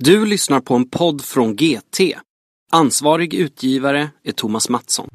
Du lyssnar på en podd från GT. Ansvarig utgivare är Thomas Mattsson.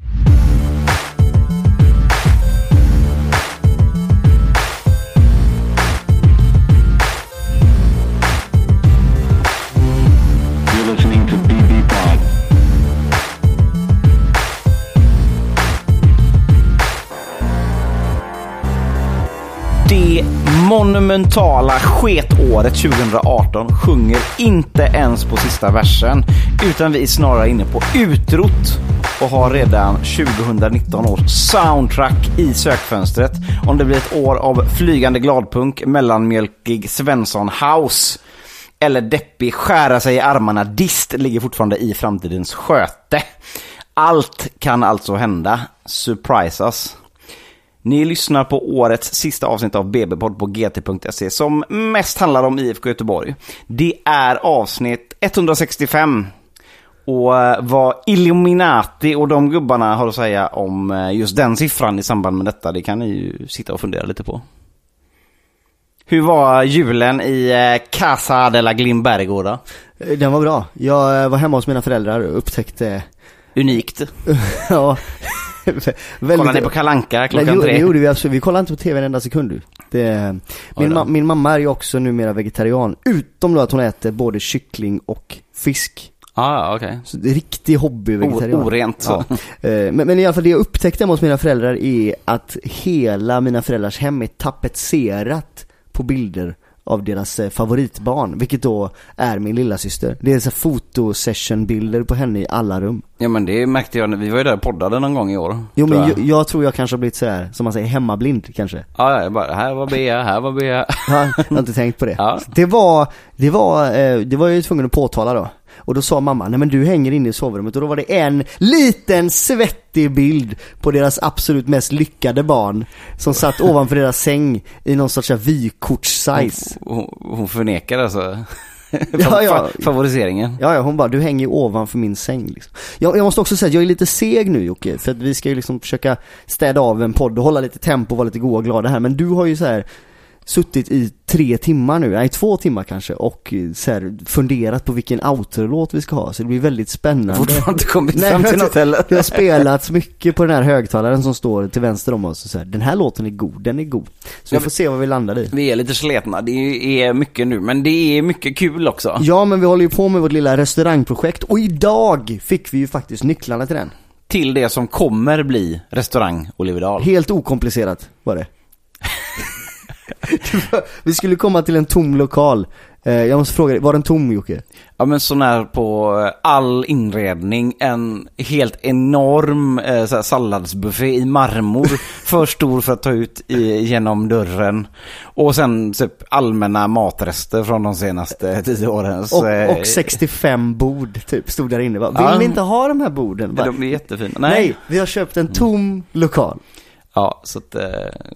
Monumentala sketåret 2018 sjunger inte ens på sista versen, utan vi är snarare inne på utrot och har redan 2019 års soundtrack i sökfönstret. Om det blir ett år av flygande gladpunk, mellanmjölkig Svensson House eller deppig skära sig i armarna dist ligger fortfarande i framtidens sköte. Allt kan alltså hända. Surprise us. Ni lyssnar på årets sista avsnitt av BB-podd på gt.se som mest handlar om IFK Göteborg. Det är avsnitt 165. Och eh, vad Illuminati och de gubbarna har att säga om eh, just den siffran i samband med detta, det kan ni ju sitta och fundera lite på. Hur var julen i eh, Casa de la Glimberg igår då? Den var bra. Jag var hemma hos mina föräldrar och upptäckte, Unikt. ja, väldigt... Kollade ni på Kalanka Nej, klockan det tre? gjorde vi absolut. Vi kollade inte på tv en enda sekund. du. Det, min, ma- min mamma är ju också numera vegetarian. Utom då att hon äter både kyckling och fisk. Ah, okej. Så det är riktig hobby-vegetarian. Orent så. Ja. Eh, Men, men i alla fall det jag upptäckte hos mina föräldrar är att hela mina föräldrars hem är tapetserat på bilder av deras eh, favoritbarn, vilket då är min lilla syster. Det är så fotosession-bilder på henne i alla rum. Ja men det märkte jag, när vi var ju där och poddade någon gång i år. Jo men jag. jag, jag tror jag kanske har blivit så här, som man säger, hemmablind kanske. Ja, ja, jag bara, här var Bea, här var Bea. Ja, jag har inte tänkt på det. Ja. Det var, det var, eh, det var jag ju tvungen att påtala då. Och då sa mamma, nej men du hänger inne i sovrummet och då var det en liten svettig bild på deras absolut mest lyckade barn som satt ovanför deras säng i någon sorts vykorts-size. Hon, hon förnekar alltså Ja, ja. fa- favoriseringen. Ja, ja, hon bara, du hänger ovanför min säng liksom. jag, jag måste också säga att jag är lite seg nu Jocke, för att vi ska ju liksom försöka städa av en podd och hålla lite tempo och vara lite goa och glada här. Men du har ju så här suttit i tre timmar nu, nej två timmar kanske, och eh, så här funderat på vilken outro-låt vi ska ha. Så det blir väldigt spännande. Fortfarande inte kommit Nej, fram till något heller. Det har spelats mycket på den här högtalaren som står till vänster om oss och så här, den här låten är god, den är god. Så Ja, vi får se vad vi landar i. Vi är lite sletna, det är mycket nu, men det är mycket kul också. Ja, men vi håller ju på med vårt lilla restaurangprojekt och idag fick vi ju faktiskt nycklarna till den. Till det som kommer bli restaurang Oliverdal. Helt okomplicerat var det. Vi skulle komma till en tom lokal. Eh, jag måste fråga dig, var den tom Jocke? Ja men sån här på eh, all inredning, en helt enorm eh, salladsbuffé i marmor, för stor för att ta ut i, genom dörren. Och sen typ allmänna matrester från de senaste tio åren. Så, Och, och 65 bord typ stod där inne? Vill Ja. ni inte ha de här borden? Bara, De är jättefina. Nej. Nej. vi har köpt en tom lokal. Ja, så att... Eh,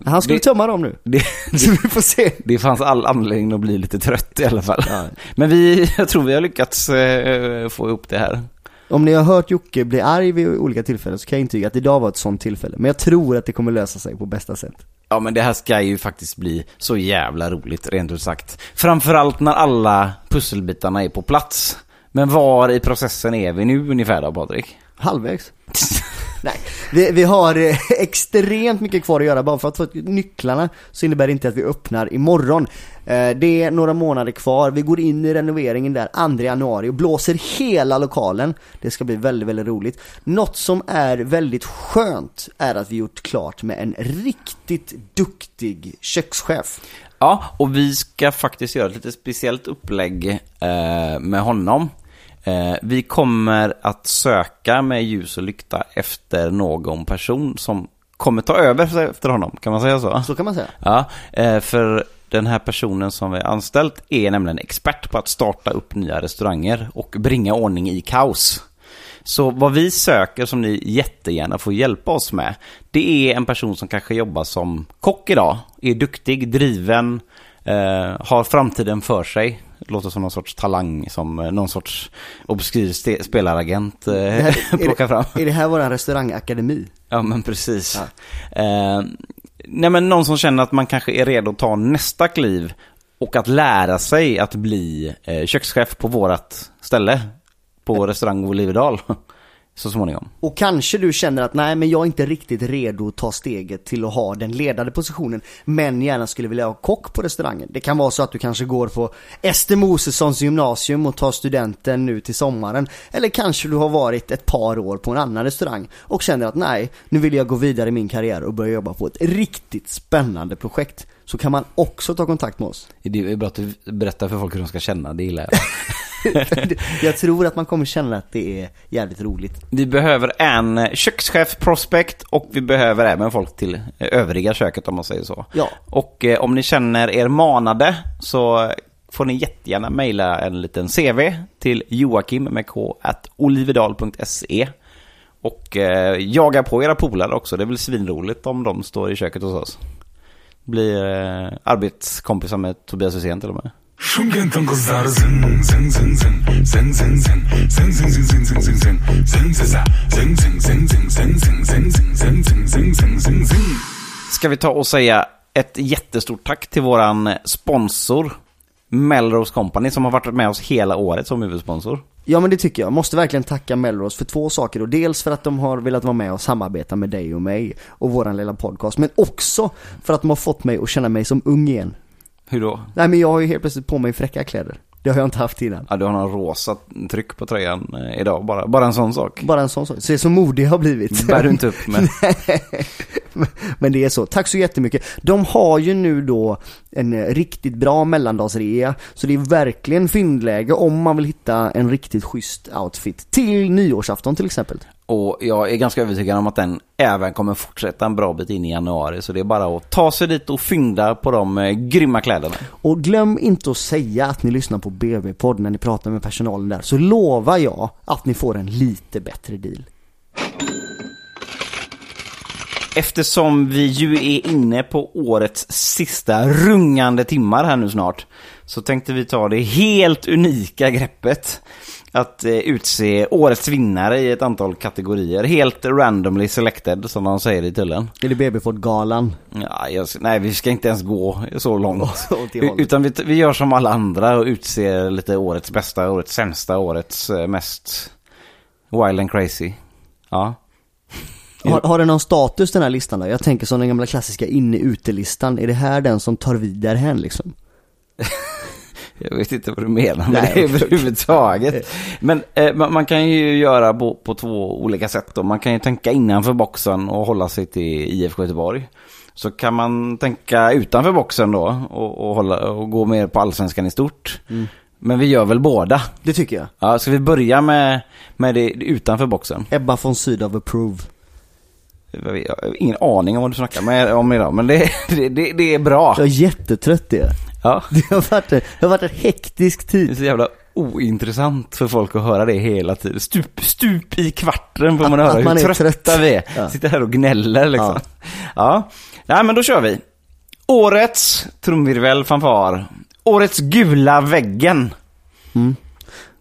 Han skulle det, tömma dem nu. det, Så vi får se. det fanns all anledning att bli lite trött i alla fall. Ja. Men vi, jag tror vi har lyckats eh, få ihop det här. Om ni har hört Jocke bli arg vid olika tillfällen så kan jag intyga att idag var ett sånt tillfälle. Men jag tror att det kommer lösa sig på bästa sätt. Ja men det här ska ju faktiskt bli så jävla roligt, rent ut sagt. Framförallt när alla pusselbitarna är på plats. Men var i processen är vi nu ungefär då, Patrik? Halvvägs. Nej, vi, vi har eh, extremt mycket kvar att göra. Bara för att få nycklarna så innebär det inte att vi öppnar imorgon. Eh, det är några månader kvar. Vi går in i renoveringen där 2 januari och blåser hela lokalen. Det ska bli väldigt, väldigt roligt. Något som är väldigt skönt är att vi gjort klart med en riktigt duktig kökschef. Ja, och vi ska faktiskt göra ett lite speciellt upplägg eh, med honom. Eh, vi kommer att söka med ljus och lykta efter någon person som kommer ta över efter honom, kan man säga så? Så kan man säga. Ja, eh, för den här personen som vi har anställt är nämligen expert på att starta upp nya restauranger och bringa ordning i kaos. Så vad vi söker som ni jättegärna får hjälpa oss med, det är en person som kanske jobbar som kock idag, är duktig, driven, eh, har framtiden för sig. Låter som någon sorts talang som eh, någon sorts obskyr spelaragent eh, här- är plockar fram. Är det här våran restaurangakademi? Ja men precis. Eh, nej men någon som känner att man kanske är redo att ta nästa kliv och att lära sig att bli eh, kökschef på vårat ställe på restaurang Olivedal så småningom. Och kanske du känner att nej men jag är inte riktigt redo att ta steget till att ha den ledande positionen men gärna skulle vilja ha kock på restaurangen. Det kan vara så att du kanske går på Ester Mosessons gymnasium och tar studenten nu till sommaren. Eller kanske du har varit ett par år på en annan restaurang och känner att nej, nu vill jag gå vidare i min karriär och börja jobba på ett riktigt spännande projekt. Så kan man också ta kontakt med oss. Det är bra att du berättar för folk hur de ska känna, det gillar jag. jag tror att man kommer känna att det är jävligt roligt. Vi behöver en kökschef prospect och vi behöver även folk till övriga köket om man säger så. Ja. Och eh, om ni känner er manade så får ni jättegärna mejla en liten CV till joakim med k at olivedal.se och eh, jaga på era polare också. Det är väl svinroligt om de står i köket hos oss. Blir eh, arbetskompisar med Tobias Hysén till och med. Ska vi ta och säga ett jättestort tack till våran sponsor Melrose Company som har varit med oss hela året som huvudsponsor. Ja men det tycker jag. Måste verkligen tacka Melrose för två saker och dels för att de har velat vara med och samarbeta med dig och mig och våran lilla podcast men också för att de har fått mig att känna mig som ung igen. Hur då? Nej men jag har ju helt plötsligt på mig fräcka kläder. Det har jag inte haft innan. Ja, du har någon rosa tryck på tröjan eh, idag, bara, bara en sån sak. Bara en sån sak. Så så modig jag har blivit. bär du inte upp med. Men det är så. Tack så jättemycket. De har ju nu då en eh, riktigt bra mellandagsrea. Så det är verkligen fyndläge om man vill hitta en riktigt schysst outfit. Till nyårsafton till exempel. Och jag är ganska övertygad om att den även kommer fortsätta en bra bit in i januari. Så det är bara att ta sig dit och fynda på de eh, grymma kläderna. Och glöm inte att säga att ni lyssnar på BB-podd när ni pratar med personalen där. Så lovar jag att ni får en lite bättre deal. Eftersom vi ju är inne på årets sista rungande timmar här nu snart. Så tänkte vi ta det helt unika greppet. Att eh, utse årets vinnare i ett antal kategorier. Helt randomly selected som de säger i tullen. Är det BB-podd-galan? Ja, jag, nej, vi ska inte ens gå så långt. Utan vi, vi gör som alla andra och utser lite årets bästa, årets sämsta, årets eh, mest wild and crazy. Ja. Har, har den någon status den här listan då? Jag tänker som den gamla klassiska inne-ute-listan. Är det här den som tar vid därhän liksom? Jag vet inte vad du menar med Nej, det överhuvudtaget. Men eh, man, kan ju göra på, på två olika sätt. Då. Man kan ju tänka innanför boxen och hålla sig till IFK Göteborg. Så kan man tänka utanför boxen då och, och, hålla, och gå mer på allsvenskan i stort. Mm. Men vi gör väl båda. Det tycker jag. Ja, ska vi börja med, med det utanför boxen? Ebba von Sydow approve. Jag har ingen aning om vad du snackar med, om idag, men det, det, det, det är bra. Jag är jättetrött det. Ja. Det har varit en, det har varit en hektisk Det är tid. så jävla ointressant för folk att höra det hela tiden. Stup, stup i kvarten får man Att- höra att man hur är trötta trött. vi är. Ja. Sitter här och gnäller liksom. Ja. Nej men då kör vi. Årets trumvirvel fanfar. Årets gula väggen. Mm.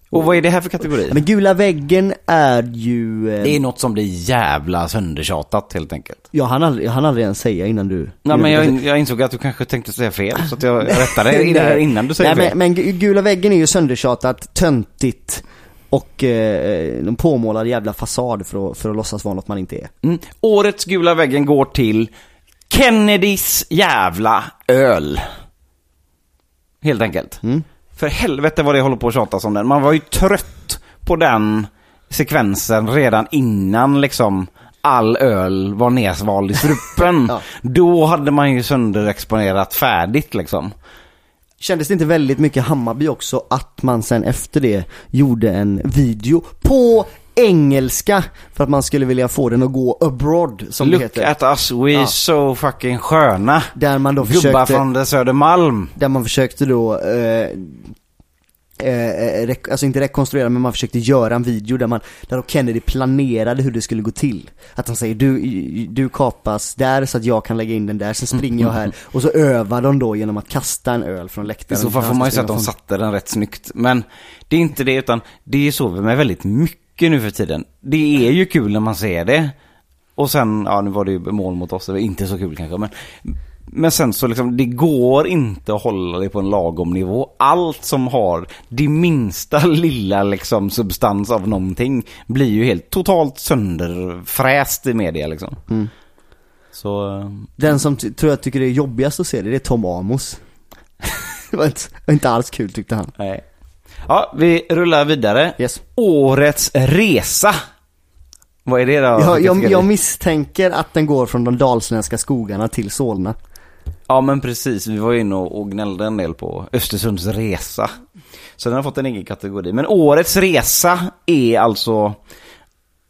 Och vad är det här för kategori? Men gula väggen är ju... Eh, det är något som blir jävla söndertjatat helt enkelt. jag, hann aldrig, hann aldrig ens säga innan du... Nej men jag, in- jag insåg att du kanske tänkte säga fel så att jag rättade in det här innan du säger Nej, fel. men, men gu- gula väggen är ju söndertjatat, töntigt och eh, en påmålad jävla fasad för att, för att låtsas vara något man inte är. Mm. Årets gula väggen går till Kennedys jävla öl. Helt enkelt. Mm. För helvete vad det håller på att tjatas om den. Man var ju trött på den sekvensen redan innan liksom all öl var nersvald i strupen. Ja. Då hade man ju sönderexponerat färdigt liksom. Kändes det inte väldigt mycket Hammarby också att man sen efter det gjorde en video på engelska för att man skulle vilja få den att gå abroad som det Look heter. at us, we Ja. so fucking sköna. Där man då Gubbar försökte, från det Södermalm. där man försökte då eh, Eh, rek- alltså inte rekonstruera men man försökte göra en video där man, där Kennedy planerade hur det skulle gå till. Att han säger du, du kapas där så att jag kan lägga in den där, sen springer jag här. Och så övar de då genom att kasta en öl från I läktaren. så fall får man ju säga att de satte den rätt snyggt. Men det är inte det, utan det är så med väldigt mycket nu för tiden. Det är ju kul när man ser det. Och sen, ja nu var det ju mål mot oss, det var inte så kul kanske, men men sen så liksom, det går inte att hålla det på en lagom nivå. Allt som har det minsta lilla liksom substans av någonting blir ju helt totalt sönderfräst i media liksom. Mm. Så, eh, Den som tror jag tycker det är jobbigast att se det, det är Tom Amos. det var inte, inte alls kul tyckte han. nej. Ja, vi rullar vidare. Yes. Årets resa. Vad är det då? Jag, jag, jag misstänker att den går från de dalsländska skogarna till Solna. Ja men precis, vi var inne och och gnällde en del på Östersunds resa. Så den har fått en egen kategori. Men årets resa är alltså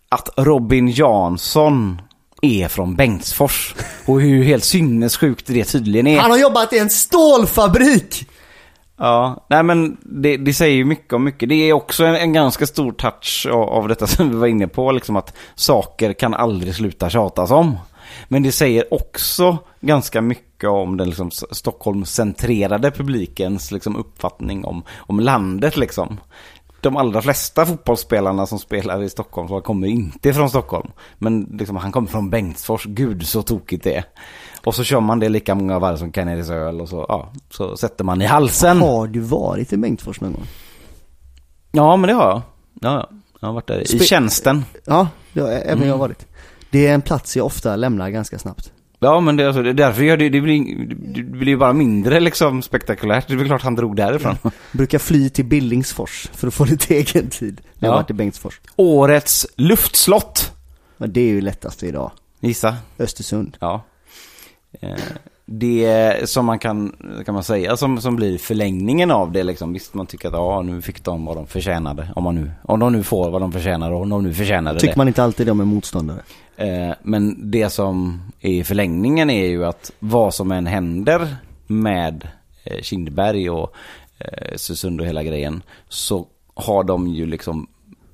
att Robin Jansson är från Bengtsfors. Och hur helt sinnessjukt det tydligen är. Han har jobbat i en stålfabrik! Ja, nej men det, det säger ju mycket om mycket. Det är också en, en ganska stor touch av, av detta som vi var inne på, liksom att saker kan aldrig sluta tjatas om. Men det säger också ganska mycket om den liksom, Stockholmscentrerade publikens liksom, uppfattning om, om landet. Liksom. De allra flesta fotbollsspelarna som spelar i Stockholm kommer inte från Stockholm. Men liksom, han kommer från Bengtsfors, gud så tokigt det är. Och så kör man det lika många varv som Kennedys öl och så, ja, så sätter man i halsen. Har du varit i Bengtsfors någon gång? Ja, men det har jag. Ja, ja. jag har varit där i Spe- tjänsten. Ja, det har även Mm. jag varit. Det är en plats jag ofta lämnar ganska snabbt. Ja, men det, alltså, det är därför gör det, det, blir, det blir bara mindre liksom spektakulärt. Det är klart han drog därifrån. Brukar fly till Billingsfors för att få lite egen tid. när Jag Ja. har varit i Bengtsfors. Årets luftslott. Men det är ju lättast idag. Gissa. Östersund. Ja. Eh, Det som man kan, kan man säga som, som blir förlängningen av det liksom. Visst man tycker att ja, nu fick de vad de förtjänade. Om, man nu, om de nu får vad de förtjänar och om de nu förtjänade Tycker det. man inte alltid de är motståndare. Eh, Men det som är förlängningen är ju att vad som än händer med eh, Kindberg och eh, Östersund och hela grejen så har de ju liksom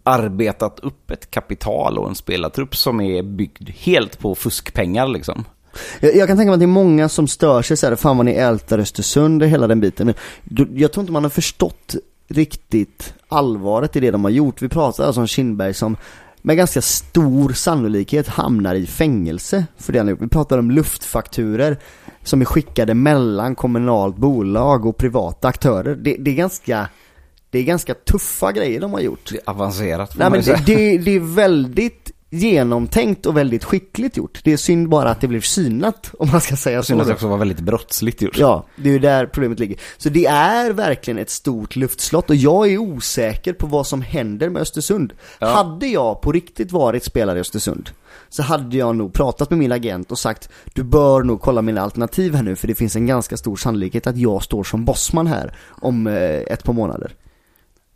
arbetat upp ett kapital och en spelartrupp som är byggd helt på fuskpengar liksom. Jag, jag kan tänka mig att det är många som stör sig så här, fan vad ni ältar Östersund och hela den biten. Jag tror inte man har förstått riktigt allvaret i det de har gjort. Vi pratar alltså om Kindberg som med ganska stor sannolikhet hamnar i fängelse för det han gjort. Vi pratar om luftfakturer som är skickade mellan kommunalt bolag och privata aktörer. Det, det är ganska det är ganska tuffa grejer de har gjort. Det är avancerat Nej men det, det, det är väldigt genomtänkt och väldigt skickligt gjort. Det är synd bara att det blev synat, om man ska säga så. Synd att det också var väldigt brottsligt gjort. Ja, det är ju där problemet ligger. Så det är verkligen ett stort luftslott och jag är osäker på vad som händer med Östersund. Ja. Hade jag på riktigt varit spelare i Östersund så hade jag nog pratat med min agent och sagt du bör nog kolla mina alternativ här nu för det finns en ganska stor sannolikhet att jag står som bossman här om eh, ett par månader.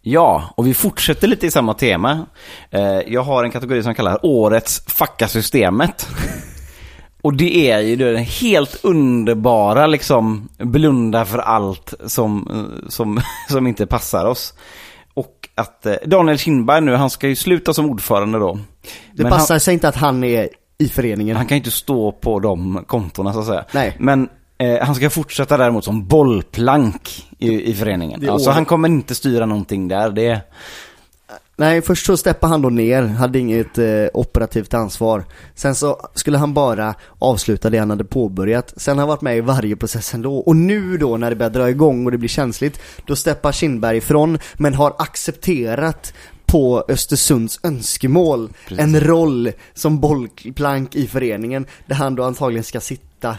Ja, och vi fortsätter lite i samma tema. Eh, Jag har en kategori som jag kallar Årets Facka Systemet. Och det är ju den helt underbara liksom blunda för allt som, eh, som, som inte passar oss. Och att eh, Daniel Kindberg nu, han ska ju sluta som ordförande då. Det Men passar sig inte att han är i föreningen. Han, han kan ju inte stå på de kontona så att säga. Nej. Men eh, han ska fortsätta däremot som bollplank i, i föreningen. Det är Alltså han kommer inte styra någonting där. Det, Nej, först så steppade han då ner, hade inget eh, operativt ansvar. Sen så skulle han bara avsluta det han hade påbörjat. Sen har han varit med i varje process ändå. Och nu då när det börjar dra igång och det blir känsligt, då steppar Kindberg ifrån, men har accepterat på Östersunds önskemål Precis. en roll som bollplank i föreningen, där han då antagligen ska sitta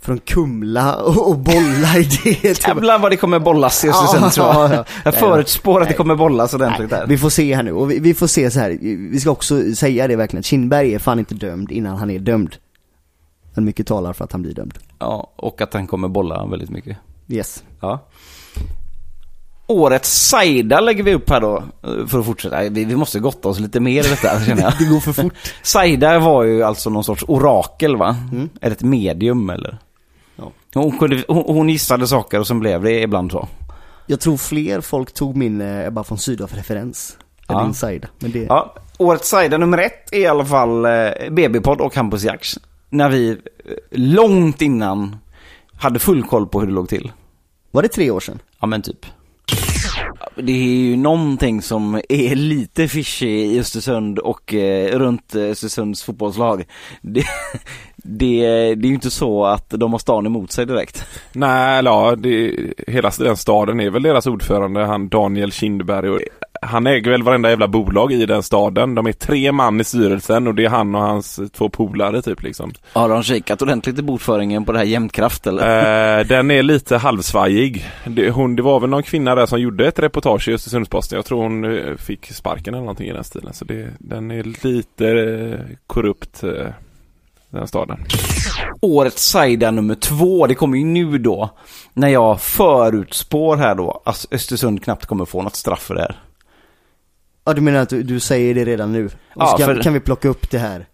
från Kumla och, och bolla i det. Jävlar vad det kommer bollas i Östersund Ja, tror jag. ja, ja. Jag förutspår att det kommer bollas ordentligt där. Vi får se här nu, och vi, vi får se så här. vi ska också säga det verkligen, Kindberg är fan inte dömd innan han är dömd. Men mycket talar för att han blir dömd. Ja, och att han kommer bolla väldigt mycket. Yes. Ja. Årets Saida lägger vi upp här då, för att fortsätta. Vi, vi måste gotta oss lite mer i detta känner jag. Det går för fort. Saida var ju alltså någon sorts orakel va? Mm. Det ett medium eller? Hon, kunde, hon, hon gissade saker och sen blev det ibland så. Jag tror fler folk tog min eh, Ebba von Sydow-referens. Ja. Än din Saida. Men det, Ja, årets Saida nummer ett är i alla fall eh, BB-podd och Campus Jacks. När vi eh, långt innan hade full koll på hur det låg till. Var det tre år sedan? Ja men typ. Det är ju någonting som är lite fishy i Östersund och eh, runt eh, Östersunds fotbollslag. Det, det, det är ju inte så att de har stan emot sig direkt. Nej, eller ja, det, hela den staden är väl deras ordförande, han Daniel Kindberg. Och han äger väl varenda jävla bolag i den staden. De är tre man i styrelsen och det är han och hans två polare typ liksom. Har de kikat ordentligt i bokföringen på det här Jämtkraft eller? Eh, den är lite halvsvajig. Det, hon, det var väl någon kvinna där som gjorde ett reportage i Östersundsposten. Jag tror hon eh, fick sparken eller någonting i den stilen. Så det, den är lite eh, korrupt, eh, den staden. Årets Saida nummer två, det kommer ju nu då. När jag förutspår här då att Östersund knappt kommer få något straff för det här. Ja du menar att du, du säger det redan nu? Och Ja, så kan, för- kan vi plocka upp det här?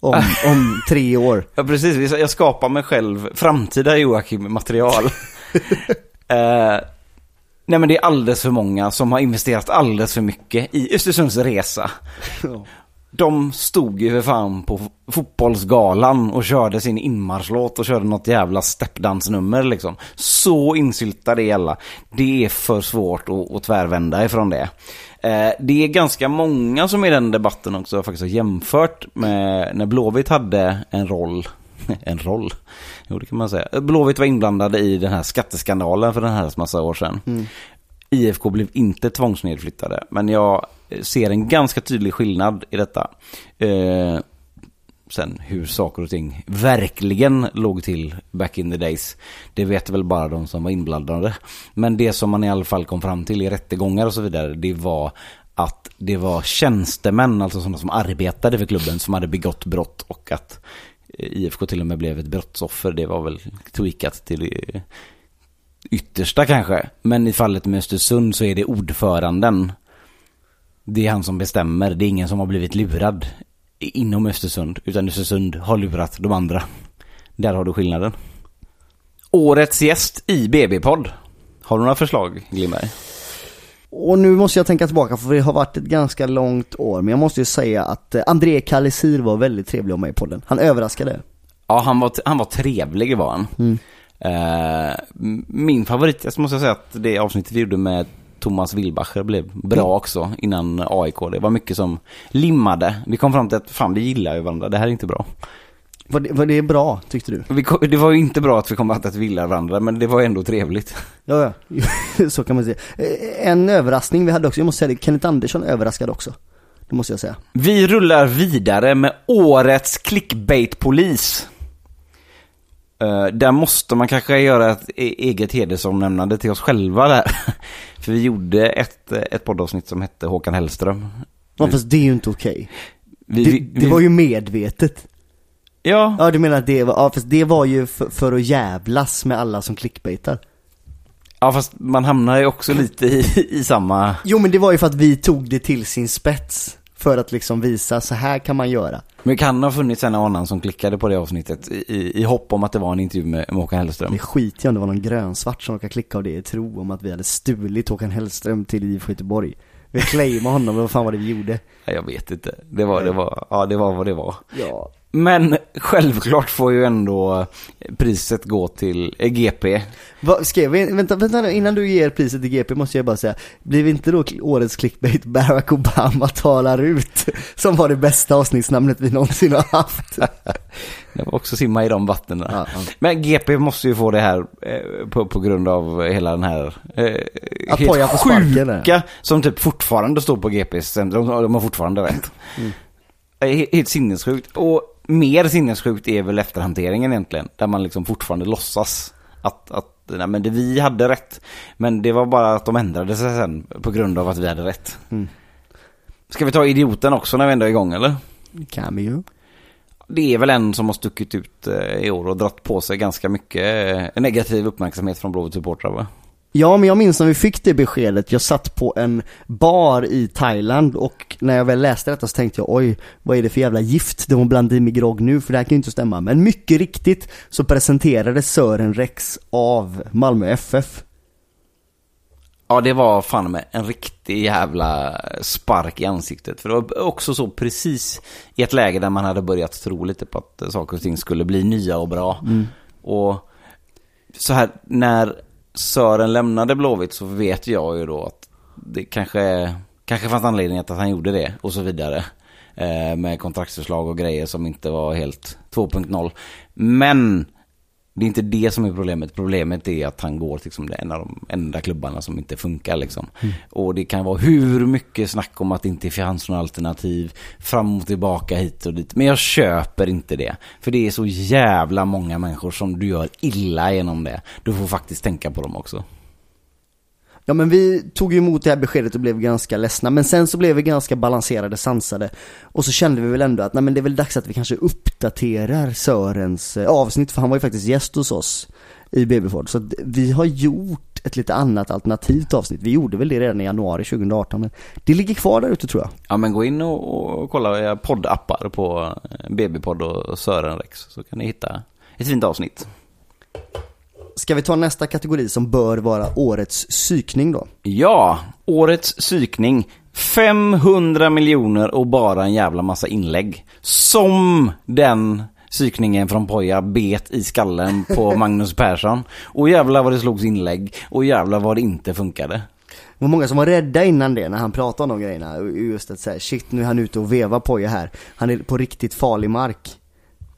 Om, om tre år? Ja precis, jag skapar mig själv framtida Joakim-material. eh, nej men det är alldeles för många som har investerat alldeles för mycket i Östersunds resa. De stod ju för fan på fotbollsgalan och körde sin inmarschlåt och körde något jävla steppdansnummer liksom. Så insyltade är alla. Det är för svårt att, att tvärvända ifrån det. Eh, det är ganska många som i den debatten också faktiskt har jämfört med när Blåvitt hade en roll. en roll? Jo, det kan man säga. Blåvitt var inblandade i den här skatteskandalen för den här massa år sedan. Mm. IFK blev inte tvångsnedflyttade, men jag eh, ser en ganska tydlig skillnad i detta. Eh, sen hur saker och ting verkligen låg till back in the days, det vet väl bara de som var inblandade. Men det som man i alla fall kom fram till i rättegångar och så vidare, det var att det var tjänstemän, alltså sådana som arbetade för klubben, som hade begått brott och att eh, IFK till och med blev ett brottsoffer. Det var väl tweakat till eh, yttersta kanske. Men i fallet med Östersund så är det ordföranden. Det är han som bestämmer. Det är ingen som har blivit lurad inom Östersund. Utan Östersund har lurat de andra. Där har du skillnaden. Årets gäst i BB-podd. Har du några förslag, Glimberg? Och nu måste jag tänka tillbaka för det har varit ett ganska långt år. Men jag måste ju säga att eh, André Kalisir var väldigt trevlig ha med i podden. Han överraskade. Ja, han var, han var trevlig var han. Mm. Eh, min favorit, jag måste säga att det avsnittet vi gjorde med Thomas Wilbacher blev bra också innan AIK. Det var mycket som limmade. Vi kom fram till att fan vi gillar ju varandra, det här är inte bra. Var det, var det bra, tyckte du? Kom, det var ju inte bra att vi kom fram till att vi gillar varandra, men det var ändå trevligt. Ja, ja. så kan man säga. Eh, En överraskning vi hade också, jag måste säga det, Kenneth Andersson överraskade också. Det måste jag säga. Vi rullar vidare med årets clickbait-polis. Eh, där måste man kanske göra ett e- eget hedersomnämnande till oss själva där. För vi gjorde ett, ett poddavsnitt som hette Håkan Hellström. Ja, fast det är ju inte okej. Vi, Det, det var ju medvetet. Ja, Ja, du menar att det var, ja fast det var ju för, för att jävlas med alla som clickbaitar. ja, fast man hamnar ju också lite i, i samma... Jo men det var ju för att vi tog det till sin spets. För att liksom visa, så här kan man göra. Men det kan ha funnits en annan som klickade på det avsnittet i, i, hopp om att det var en intervju med, med Håkan Hellström. Det skiter jag om det var någon grönsvart som råkade klicka av det i tro om att vi hade stulit Håkan Hellström till IFK Göteborg. Vi claimade honom, vad fan var det vi gjorde? Nej, Jag vet inte. Det var, det var, ja det var vad det var. Ja. Men självklart får ju ändå priset gå till GP. Vad, skrev vi, vänta, vänta innan du ger priset till GP måste jag bara säga, blir vi inte då årets clickbait Barack Obama talar ut? Som var det bästa avsnittsnamnet vi någonsin har haft. Det var också simma i de vattnen. Ja, ja. Men GP måste ju få det här eh, på, på grund av hela den här eh, helt sjuka som typ fortfarande står på GPs de, de har fortfarande rätt. Mm. Helt, helt sinnessjukt. Och mer sinnessjukt är väl efterhanteringen egentligen. Där man liksom fortfarande låtsas att, att nej, men det, vi hade rätt. Men det var bara att de ändrade sig sen på grund av att vi hade rätt. Mm. Ska vi ta idioten också när vi ändå är igång eller? Kan vi ju. Det är väl en som har stuckit ut eh, i år och dratt på sig ganska mycket eh, negativ uppmärksamhet från Blåvitt supportrar va? Ja, men jag minns när vi fick det beskedet. Jag satt på en bar i Thailand och när jag väl läste detta så tänkte jag oj, vad är det för jävla gift de har blandat i med grogg nu? För det här kan ju inte stämma. Men mycket riktigt så presenterades Sören Rex av Malmö FF. Ja det var fan med en riktig jävla spark i ansiktet. För det var också så precis i ett läge där man hade börjat tro lite på att saker och ting skulle bli nya och bra. Och så här när Sören lämnade Blåvitt så vet jag ju då att det kanske, kanske fanns anledning att han gjorde det och så vidare. Eh, med kontraktsförslag och grejer som inte var helt 2.0. Men det är inte det som är problemet. Problemet är att han går till liksom det en av de enda klubbarna som inte funkar. Liksom. Och det kan vara hur mycket snack om att det inte fanns några alternativ. Fram och tillbaka hit och dit. Men jag köper inte det. För det är så jävla många människor som du gör illa genom det. Du får faktiskt tänka på dem också. Ja men vi tog ju emot det här beskedet och blev ganska ledsna men sen så blev vi ganska balanserade, sansade och så kände vi väl ändå att nej men det är väl dags att vi kanske uppdaterar Sörens eh, avsnitt för han var ju faktiskt gäst hos oss i BB-podd så att vi har gjort ett lite annat alternativt avsnitt. Vi gjorde väl det redan i januari 2018 men det ligger kvar där ute tror jag. Ja men gå in och, och kolla poddappar på eh, BB-podd och Sören Rex så kan ni hitta ett fint avsnitt. Ska vi ta nästa kategori som bör vara årets psykning då? Ja, årets psykning. 500 miljoner och bara en jävla massa inlägg. Som den psykningen från Poja bet i skallen på Magnus Persson. Och jävla vad det slogs inlägg. Och jävla vad det inte funkade. Det var många som var rädda innan det när han pratade om de grejerna. Just att säga shit nu är han ute och vevar Poja här. Han är på riktigt farlig mark.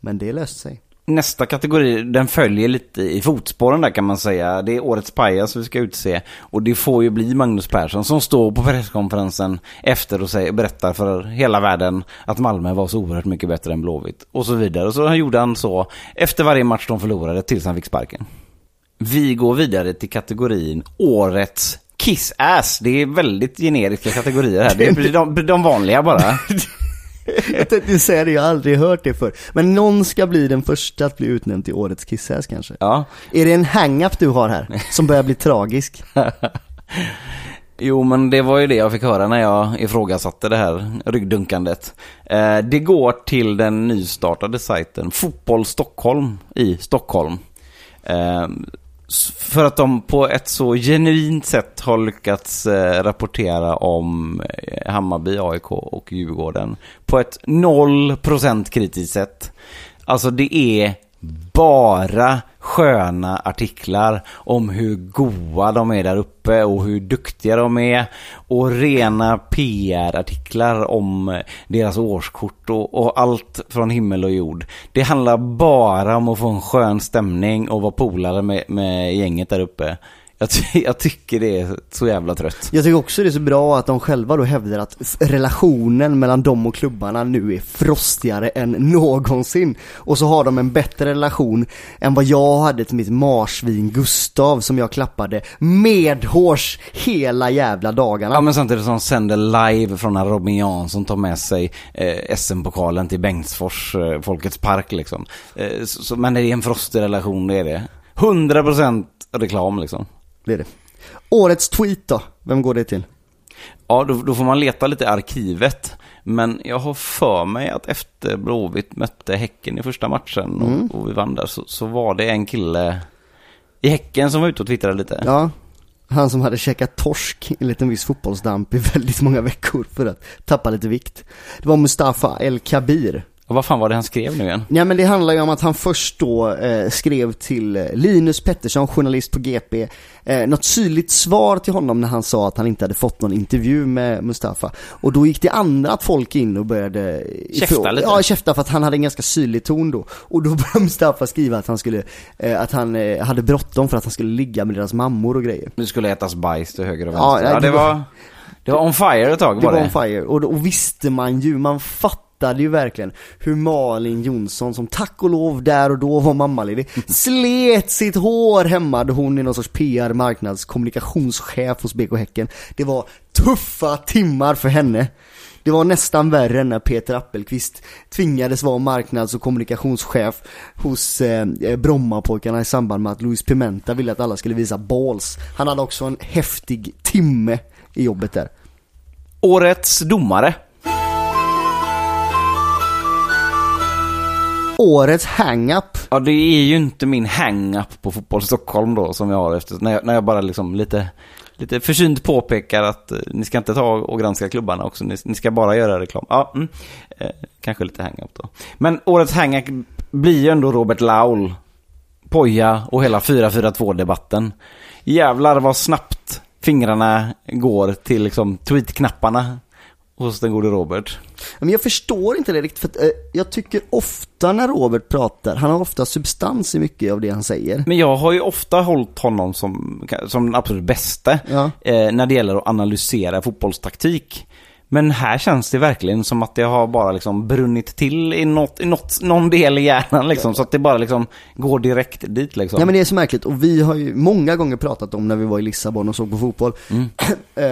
Men det löste sig. Nästa kategori, den följer lite i fotspåren där kan man säga. Det är årets pajas vi ska utse. Och det får ju bli Magnus Persson som står på presskonferensen efter och säger, berättar för hela världen att Malmö var så oerhört mycket bättre än Blåvitt. Och så vidare. Och så gjorde han så efter varje match de förlorade tills han fick sparken. Vi går vidare till kategorin årets kiss-ass. Det är väldigt generiska kategorier här. Det är de, de vanliga bara. Jag tänkte säga det, jag har aldrig hört det för. Men någon ska bli den första att bli utnämnd till årets kissass kanske. Ja. Är det en hang-up du har här? Som börjar bli tragisk? Jo, men det var ju det jag fick höra när jag ifrågasatte det här ryggdunkandet. Eh, det går till den nystartade sajten Fotboll Stockholm i Stockholm. Eh, för att de på ett så genuint sätt har lyckats eh, rapportera om eh, Hammarby, AIK och Djurgården på ett 0% kritiskt sätt. Alltså det är bara sköna artiklar om hur goa de är där uppe och hur duktiga de är. Och rena PR-artiklar om deras årskort och, och allt från himmel och jord. Det handlar bara om att få en skön stämning och vara polare med, med gänget där uppe. Jag, ty- jag tycker det är så jävla trött. Jag tycker också det är så bra att de själva då hävdar att relationen mellan dem och klubbarna nu är frostigare än någonsin. Och så har de en bättre relation än vad jag hade till mitt marsvin Gustav som jag klappade medhårs hela jävla dagarna. Ja men samtidigt som de sänder live från när Robin Jansson tar med sig eh, SM-pokalen till Bengtsfors, eh, Folkets Park liksom. Eh, så, så, men det är en frostig relation, det är det. 100% reklam liksom. Är det. Årets tweet då? Vem går det till? Ja, då, då får man leta lite i arkivet. Men jag har för mig att efter Blåvitt mötte Häcken i första matchen och, och vi vann där så, så var det en kille i Häcken som var ute och twittrade lite. Ja, han som hade käkat torsk enligt en viss fotbollsdamp i väldigt många veckor för att tappa lite vikt. Det var Mustafa El Kabir. Och vad fan var det han skrev nu igen? Ja men det handlar ju om att han först då eh, skrev till eh, Linus Pettersson, journalist på GP, eh, något syrligt svar till honom när han sa att han inte hade fått någon intervju med Mustafa. Och då gick det andra att folk in och började Käfta ifrå- lite. Ja, käfta för att han hade en ganska syrlig ton då. Och då började Mustafa skriva att han skulle, eh, att han eh, hade bråttom för att han skulle ligga med deras mammor och grejer. Nu skulle ätas bajs till höger och Ja, vänster. nej, Ja, det det, var- var, det var on fire ett tag Det var var det. on fire och då visste man ju, man fattade ju verkligen hur Malin Jonsson som tack och lov där och då var mammaledig slet sitt hår hemma då hon är någon sorts PR marknadskommunikationschef hos BK Häcken. Det var tuffa timmar för henne. Det var nästan värre än när Peter Appelqvist tvingades vara marknads och kommunikationschef hos eh, eh, Brommapojkarna i samband med att Luis Pimenta ville att alla skulle visa balls. Han hade också en häftig timme i jobbet där. Årets domare. Årets hang-up. Ja, det är ju inte min hang-up på Fotboll Stockholm då som jag har efter, när jag, när jag bara liksom lite, lite försynt påpekar att eh, ni ska inte ta och granska klubbarna också, ni, ni ska bara göra reklam. Ja, mm, eh, kanske lite hang-up då. Men årets hang-up blir ju ändå Robert Laul, Poja och hela 442-debatten. Jävlar vad snabbt fingrarna går till liksom tweetknapparna hos den gode Robert. Men jag förstår inte det riktigt för att, eh, jag tycker ofta när Robert pratar, han har ofta substans i mycket av det han säger. Men jag har ju ofta hållit honom som, som den absolut bästa Ja. eh, när det gäller att analysera fotbollstaktik. Men här känns det verkligen som att det har bara liksom brunnit till i, något, i något, någon del i hjärnan liksom. Så att det bara liksom går direkt dit liksom. Nej men det är så märkligt och vi har ju många gånger pratat om när vi var i Lissabon och såg på fotboll. eh,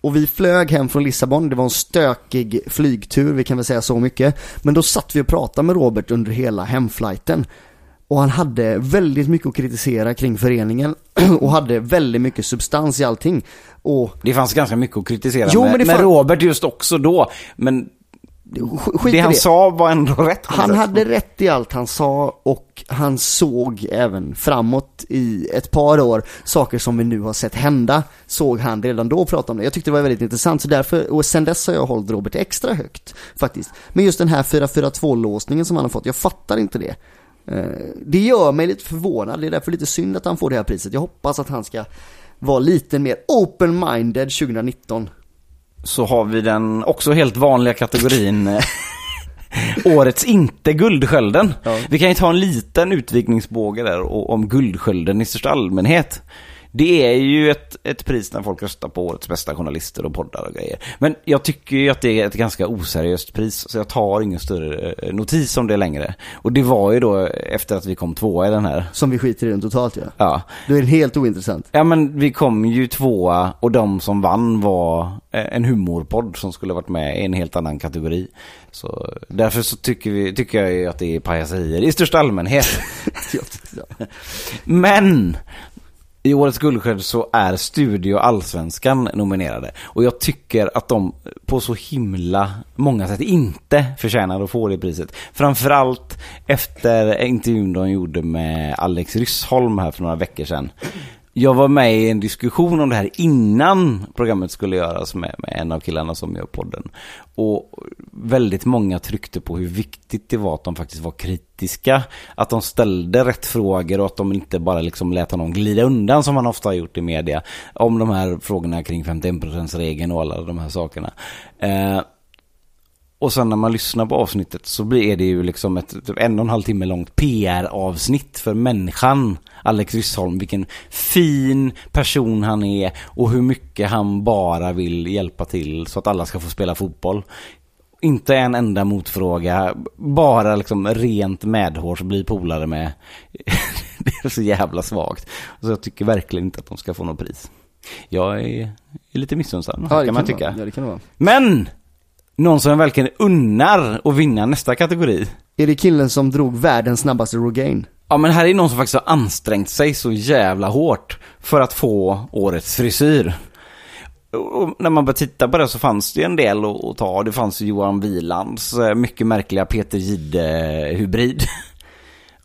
och vi flög hem från Lissabon, det var en stökig flygtur, vi kan väl säga så mycket. Men då satt vi och pratade med Robert under hela hemflighten. Och han hade väldigt mycket att kritisera kring föreningen och hade väldigt mycket substans i allting. Och Det fanns ganska mycket att kritisera Jo, med, men det med fan- Robert just också då. Men skit det han det. sa var ändå rätt. Han hade rätt i allt han sa och han såg även framåt i ett par år saker som vi nu har sett hända såg han redan då prata om det. Jag tyckte det var väldigt intressant så därför, och sen dess har jag hållit Robert extra högt faktiskt. Men just den här 4-4-2 låsningen som han har fått, jag fattar inte det. Eh, Det gör mig lite förvånad, det är därför lite synd att han får det här priset. Jag hoppas att han ska vara lite mer open-minded 2019. Så har vi den också helt vanliga kategorin eh, Årets inte Guldskölden. Vi kan ju ta en liten utvikningsbåge där och- om Guldskölden i största allmänhet. Det är ju ett, ett pris när folk röstar på årets bästa journalister och poddar och grejer. Men jag tycker ju att det är ett ganska oseriöst pris, så jag tar ingen större eh, notis om det längre. Och det var ju då efter att vi kom tvåa i den här. Som vi skiter i den totalt ja. Ja, Då är helt ointressant. Ja men vi kom ju tvåa och de som vann var eh, en humorpodd som skulle varit med i en helt annan kategori. Så därför så tycker, vi, tycker jag ju att det är pajaserier i största allmänhet. Men i årets guldskörd så är Studio Allsvenskan nominerade. Och jag tycker att de på så himla många sätt inte förtjänar att få det priset. Framförallt efter intervjun de gjorde med Alex Ryssholm här för några veckor sedan. Jag var med i en diskussion om det här innan programmet skulle göras med, med en av killarna som gör podden. Och väldigt många tryckte på hur viktigt det var att de faktiskt var kritiska. Att de ställde rätt frågor och att de inte bara liksom lät honom glida undan som man ofta har gjort i media. Om de här frågorna kring 51%-regeln och alla de här sakerna. Eh, och sen när man lyssnar på avsnittet så blir det ju liksom ett typ en och en halv timme långt PR-avsnitt för människan Alex Ryssholm. Vilken fin person han är och hur mycket han bara vill hjälpa till så att alla ska få spela fotboll. Inte en enda motfråga, bara liksom rent medhårs bli polare med. det är så jävla svagt. Så jag tycker verkligen inte att de ska få något pris. Jag är, är lite missunnsam, Ja, det kan man tycka. Ja, det kan det vara. Men! Någon som jag verkligen unnar att vinna nästa kategori. Är det killen som drog världens snabbaste Rogaine? Ja men här är någon som faktiskt har ansträngt sig så jävla hårt för att få årets frisyr. Och när man börjar titta på det så fanns det en del att ta. Det fanns Johan Wielands eh, mycket märkliga Peter Jihde-hybrid.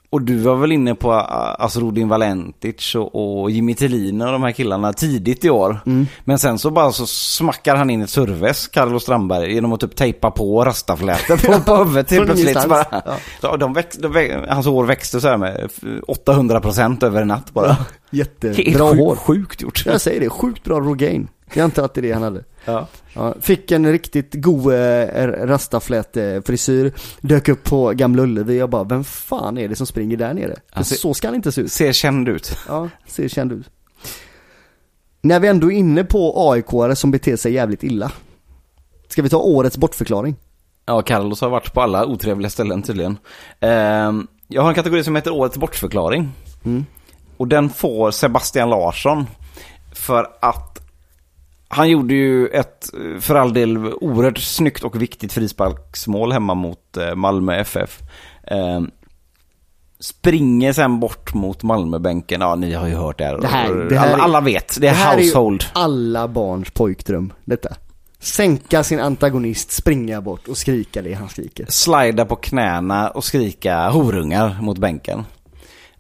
Och du var väl inne på eh, Asrudin Valentic och, och Jimmy Tillin och de här killarna tidigt i år. Men sen så bara så smackar han in ett surves, Carlos Strandberg, genom att typ tejpa på rastaflätor på, på huvudet helt plötsligt. Bara, Ja. så de väx, de väx, hans hår växte så här med 800% över en natt bara. Helt Jättebra sjuk- hår. Sjukt gjort. Jag säger det, sjukt bra Rogaine. Jag antar att det är det han hade. Ja. Ja, fick en riktigt god eh, rastaflätt-frisyr, dök upp på Gamla Ullevi jag bara, vem fan är det som springer där nere? Alltså- så ska han inte se ut. Ser känd ut. Ja, ser känd ut. När vi ändå är inne på aik som beter sig jävligt illa. Ska vi ta årets bortförklaring? Ja, Carlos har varit på alla otrevliga ställen tydligen. Ehm, jag har en kategori som heter Årets bortförklaring. Mm. Och den får Sebastian Larsson. För att han gjorde ju ett, eh, för all del, oerhört snyggt och viktigt frisparksmål hemma mot eh, Malmö FF. Ehm, springer sen bort mot Malmöbänken. Ja, ni har ju hört det här. Det här- det här alla, alla vet. Det är här household. är alla barns pojkdröm, detta. Sänka sin antagonist, springa bort och skrika det han skriker. slida på knäna och skrika horungar mot bänken.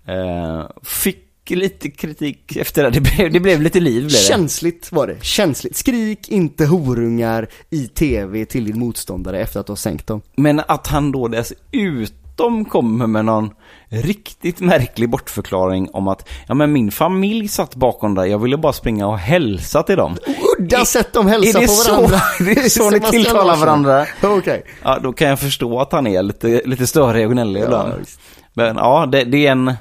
Eh, fick lite kritik efter det. Det blev, det blev lite liv blev det. Känsligt var det, känsligt. Skrik inte horungar i tv till din motståndare efter att du har sänkt dem. Men att han då dessutom kommer med någon riktigt märklig bortförklaring om att ja men min familj satt bakom där, jag ville bara springa och hälsa till dem. udda sätt de hälsar det på så, varandra. det är så ni tilltalar varandra? Okej. Ja, då kan jag förstå att han är lite, lite störig och gnällig Ja, ibland. Men ja, det, det är en,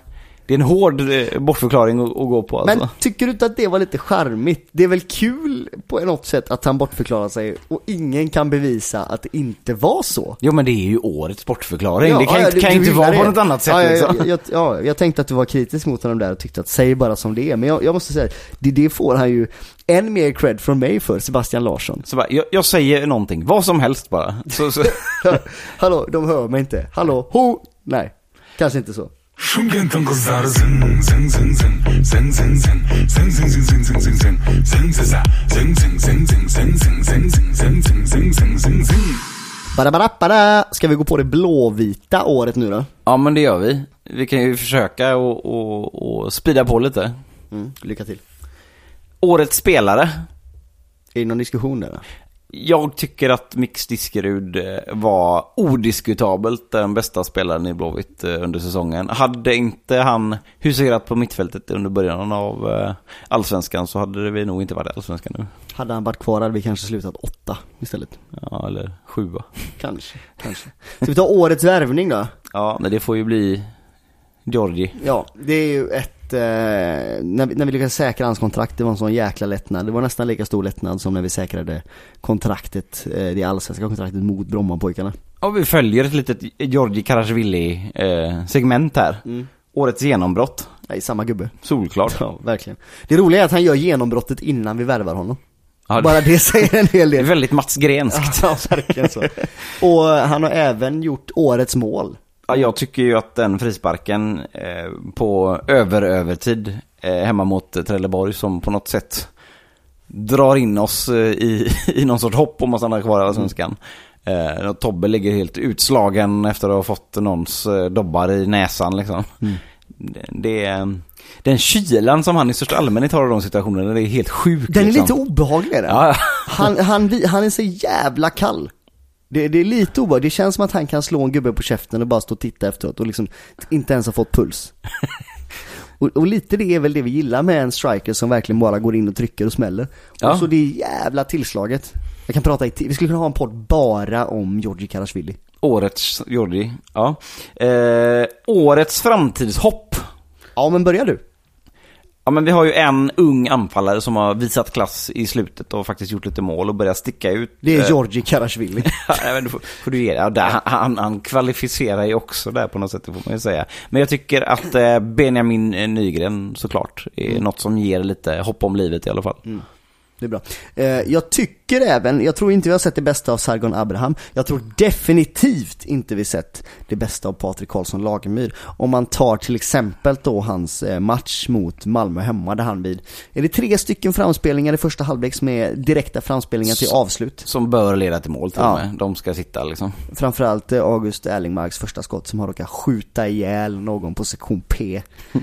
det är en hård eh, bortförklaring att, att gå på alltså. Men tycker du inte att det var lite charmigt? Det är väl kul på något sätt att han bortförklarar sig och ingen kan bevisa att det inte var så? Jo men det är ju årets bortförklaring. det kan, ja, inte- kan du inte vara på det. något annat sätt ja, ja, liksom. ja, jag, ja, jag tänkte att du var kritisk mot honom där och tyckte att säg bara som det är. Men jag, jag måste säga, det, det får han ju än mer cred från mig för, Sebastian Larsson. Så bara, jag, jag säger någonting, vad som helst bara. Så, så, Hallå, de hör mig inte. Hallå, ho! Nej, kanske inte så. Zın zın zın zın zın zın zın zın zın zın zın zın zın zıza zın zın zın zın zın zın zın zın zın zın zın zın zın zın Badabadabada! Ska vi gå på det blåvita året nu då? ja men det gör vi. Vi kan ju försöka och, och, och speeda på lite. Mm, lycka till. Årets spelare. Är det någon diskussion där? Jag tycker att Mix Diskerud eh, var odiskutabelt den bästa spelaren i Blåvitt eh, under säsongen. Hade inte han huserat på mittfältet under början av eh, allsvenskan så hade vi nog inte varit i allsvenskan nu. Hade han varit kvar hade vi kanske slutat åtta istället. Ja, eller sjua. Kanske, kanske. Ska vi ta årets värvning då? Ja, men det får ju bli Georgi. Ja, det är ju ett, eh, när, vi, när vi lyckades säkra hans kontrakt, det var en sån jäkla lättnad. Det var nästan lika stor lättnad som när vi säkrade kontraktet, eh, det allsvenska kontraktet mot Brommapojkarna. Och vi följer ett litet Georgi Karasjvili eh, segment här. Årets genombrott. Nej, samma gubbe. Solklart. Ja, verkligen. Det roliga är att han gör genombrottet innan vi värvar honom. Ja, Bara det säger en hel del. väldigt Mats Grenskt. Ja, verkligen så. Och han har även gjort årets mål. Ja, jag tycker ju att den frisparken eh, på över-övertid eh, hemma mot Trelleborg som på något sätt drar in oss eh, i, i någon sorts hopp om att stanna kvar i Allsvenskan. Eh, Tobbe ligger helt utslagen efter att ha fått någons eh, dobbar i näsan liksom. Det, det är den kylan som han i största allmänhet har i de situationerna, det är helt sjukt. Den är liksom. lite obehaglig är den. Ja. Han, han, han är så jävla kall. Det, det är lite obehagligt, det känns som att han kan slå en gubbe på käften och bara stå och titta efteråt och liksom inte ens ha fått puls. och, och lite det är väl det vi gillar med en striker som verkligen bara går in och trycker och smäller. Ja. Och så det jävla tillslaget. Jag kan prata i vi skulle kunna ha en podd bara om Georgi Karasvili. Årets Jordi, ja. Eh, årets framtidshopp. Ja men börja du. Ja men vi har ju en ung anfallare som har visat klass i slutet och faktiskt gjort lite mål och börjat sticka ut. Det är Eh, Georgi Karasvili. Ja, men får, får du ge det. Ja, där, han, han, kvalificerar ju också där på något sätt, det får man ju säga. Men jag tycker att eh, Benjamin Nygren såklart är något som ger lite hopp om livet i alla fall. Det är bra. Eh, jag tycker även, jag tror inte vi har sett det bästa av Sargon Abraham. Jag tror definitivt inte vi sett det bästa av Patrik Karlsson Lagemyr. Om man tar till exempel då hans eh, match mot Malmö hemma där han vid, är det tre stycken framspelningar i första halvlek som är direkta framspelningar till avslut? Som bör leda till mål till Ja. med. De ska sitta liksom. Framförallt eh, August Erlingmarks första skott som har råkat skjuta ihjäl någon på sektion P.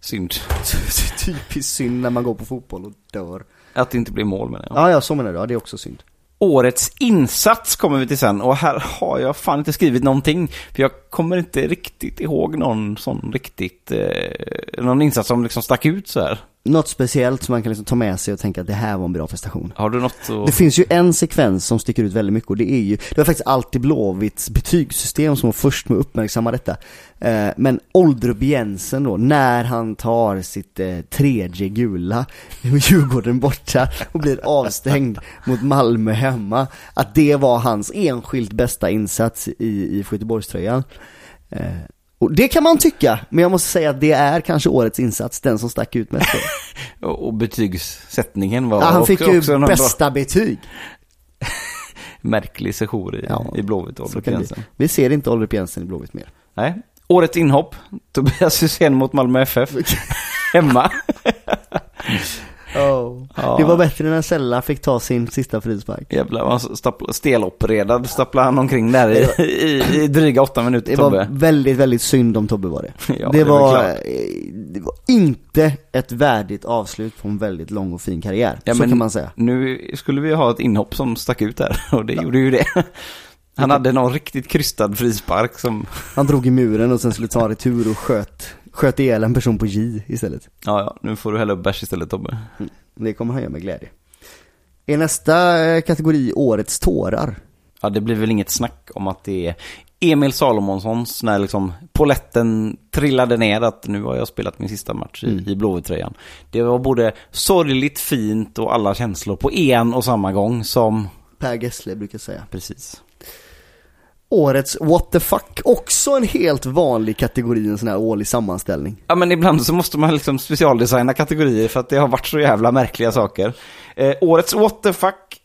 Synd. Typiskt synd när man går på fotboll och dör. Att det inte blir mål med det. Ja, ja så menar du. Ja, det är också synd. Årets insats kommer vi till sen och här har jag fan inte skrivit någonting. För jag kommer inte riktigt ihåg någon sån riktigt, eh, någon insats som liksom stack ut så här. Något speciellt som man kan liksom ta med sig och tänka att det här var en bra prestation. Har du något att... Det finns ju en sekvens som sticker ut väldigt mycket och det är ju, det var faktiskt alltid Blåvitts betygssystem som var först med att uppmärksamma detta. Eh, men Oldrup Jensen då, när han tar sitt eh, tredje gula Djurgården borta och blir avstängd mot Malmö hemma. Att det var hans enskilt bästa insats i, i Göteborgströjan. Och det kan man tycka, men jag måste säga att det är kanske årets insats, den som stack ut mest. Och betygssättningen var Ja, han också- fick ju också en bra- bästa betyg. märklig sejour i, Ja, i Blåvitt. Oldrup. Jensen. Vi ser inte Oldrup Jensen i Blåvitt mer. Nej. Årets inhopp, Tobias Hysén mot Malmö FF. Hemma. Ja. Det var bättre när Sella fick ta sin sista frispark. Jävlar, stappla, stelopererad stapplade han omkring där i, i, i dryga åtta minuter, Det Tobbe. var väldigt, väldigt synd om Tobbe var det. Ja, det, det var, eh, det var inte ett värdigt avslut på en väldigt lång och fin karriär. Ja, så men kan man säga. Nu skulle vi ha ett inhopp som stack ut där och det gjorde ju det. Han hade någon riktigt krystad frispark som, Han drog i muren och sen skulle ta retur och sköt, sköt ihjäl en person på J istället. ja ja, nu får du hälla upp bärs istället Tobbe. Det kommer han göra med glädje. Är nästa eh, kategori Årets tårar? Ja, det blir väl inget snack om att det är Emil Salomonssons när liksom poletten trillade ner att nu har jag spelat min sista match i, Mm. i Blåvitt-tröjan. Det var både sorgligt fint och alla känslor på en och samma gång som... Per Gessle brukar säga. Precis. Årets What the fuck, också en helt vanlig kategori, en sån här årlig sammanställning. Ja men ibland så måste man liksom specialdesigna kategorier för att det har varit så jävla märkliga saker. Eh, årets what the fuck